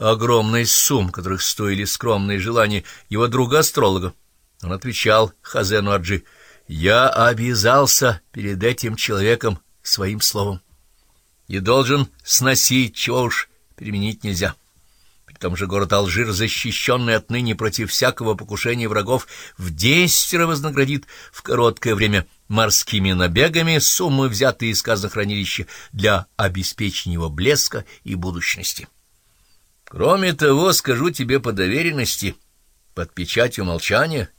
огромной сумм, которых стоили скромные желания его друга-астролога. Он отвечал Хазену Аджи, «Я обязался перед этим человеком своим словом и должен сносить, чего уж переменить нельзя». При том же город Алжир, защищенный отныне против всякого покушения врагов, в десятеро вознаградит в короткое время морскими набегами суммы, взятые из казнохранилища для обеспечения его блеска и будущности. Кроме того, скажу тебе по доверенности, под печатью молчания,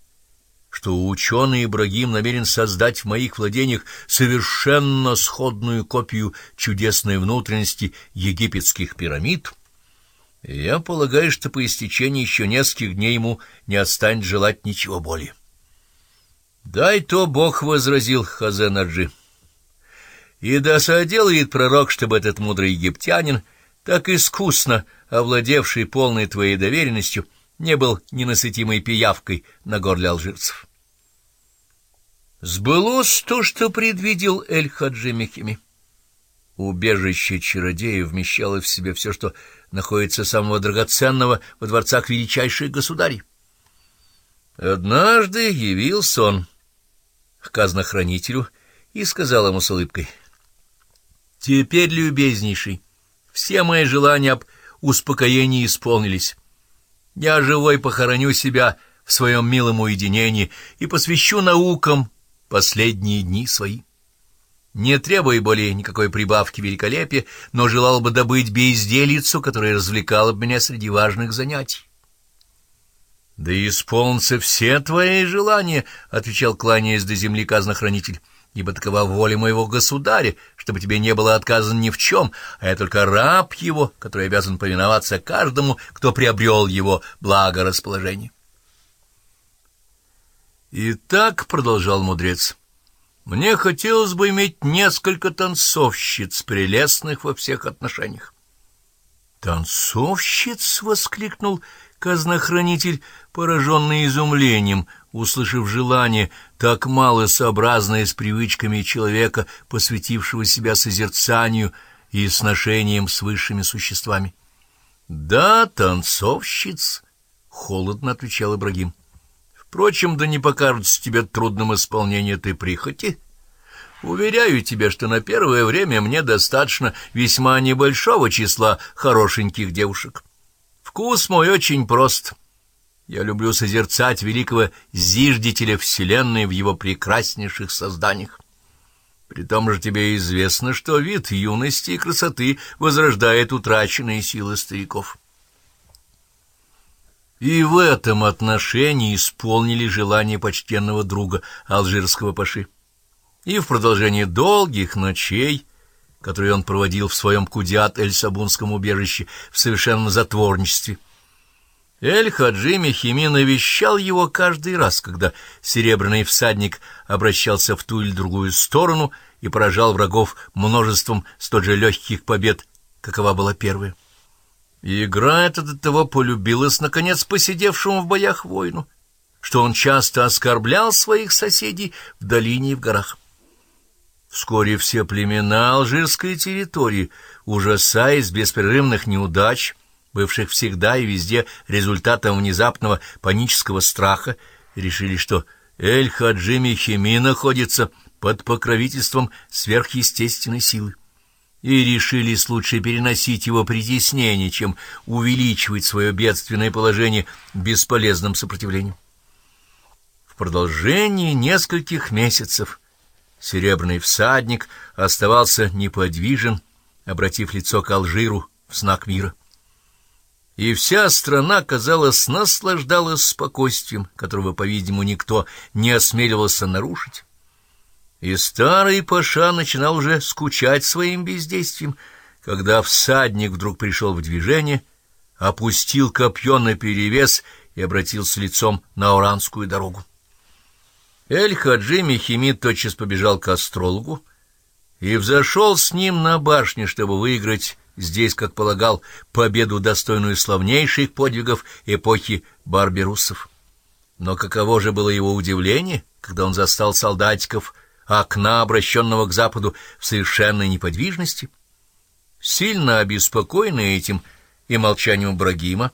что ученый Ибрагим намерен создать в моих владениях совершенно сходную копию чудесной внутренности египетских пирамид — я полагаю, что по истечении еще нескольких дней ему не отстанет желать ничего более. «Дай то Бог!» — возразил Хазенаджи. «И да соделает пророк, чтобы этот мудрый египтянин, так искусно овладевший полной твоей доверенностью, не был ненасытимой пиявкой на горле алжирцев». Сбылось то, что предвидел Эль-Хаджи Мехими. Убежище чародея вмещало в себе все, что находится самого драгоценного во дворцах величайших государей. Однажды явился он к казнохранителю и сказал ему с улыбкой, «Теперь, любезнейший, все мои желания об успокоении исполнились. Я живой похороню себя в своем милом уединении и посвящу наукам последние дни свои» не требуя более никакой прибавки великолепия, но желал бы добыть безделицу, которая развлекала бы меня среди важных занятий. — Да исполнится все твои желания, — отвечал, кланяясь до земли казнохранитель, — ибо такова воля моего государя, чтобы тебе не было отказано ни в чем, а я только раб его, который обязан повиноваться каждому, кто приобрел его благорасположение. — И так, — продолжал мудрец, — мне хотелось бы иметь несколько танцовщиц, прелестных во всех отношениях. «Танцовщиц!» — воскликнул казнохранитель, пораженный изумлением, услышав желание, так мало сообразное с привычками человека, посвятившего себя созерцанию и сношениям с высшими существами. «Да, танцовщиц!» — холодно отвечал Ибрагим. Впрочем, да не покажется тебе трудным исполнение этой прихоти. Уверяю тебя, что на первое время мне достаточно весьма небольшого числа хорошеньких девушек. Вкус мой очень прост. Я люблю созерцать великого зиждителя Вселенной в его прекраснейших созданиях. При том же тебе известно, что вид юности и красоты возрождает утраченные силы стариков. И в этом отношении исполнили желание почтенного друга алжирского паши. И в продолжение долгих ночей, которые он проводил в своем Кудиат-эль-Сабунском убежище в совершенном затворничестве, Эль-Хаджи Мехими навещал его каждый раз, когда серебряный всадник обращался в ту или другую сторону и поражал врагов множеством столь же легких побед, какова была первая. Игра эта до того полюбилась, наконец, посидевшему в боях воину, что он часто оскорблял своих соседей в долине и в горах. Вскоре все племена алжирской территории, ужасаясь беспрерывных неудач, бывших всегда и везде результатом внезапного панического страха, решили, что Эль-Хаджи Мехими находится под покровительством сверхъестественной силы и решились лучше переносить его притеснение, чем увеличивать свое бедственное положение бесполезным сопротивлением. В продолжении нескольких месяцев серебряный всадник оставался неподвижен, обратив лицо к Алжиру в знак мира. И вся страна, казалось, наслаждалась спокойствием, которого, по-видимому, никто не осмеливался нарушить. И старый Паша начинал уже скучать своим бездействием, когда всадник вдруг пришел в движение, опустил копье на перевес и обратился лицом на Оранскую дорогу. Эль-Хаджи Мехимид тотчас побежал к астрологу и взошел с ним на башню, чтобы выиграть здесь, как полагал, победу, достойную славнейших подвигов эпохи барберусов. Но каково же было его удивление, когда он застал солдатиков — окна, обращенного к западу, в совершенной неподвижности. Сильно обеспокоенный этим, и молчанием Брагима,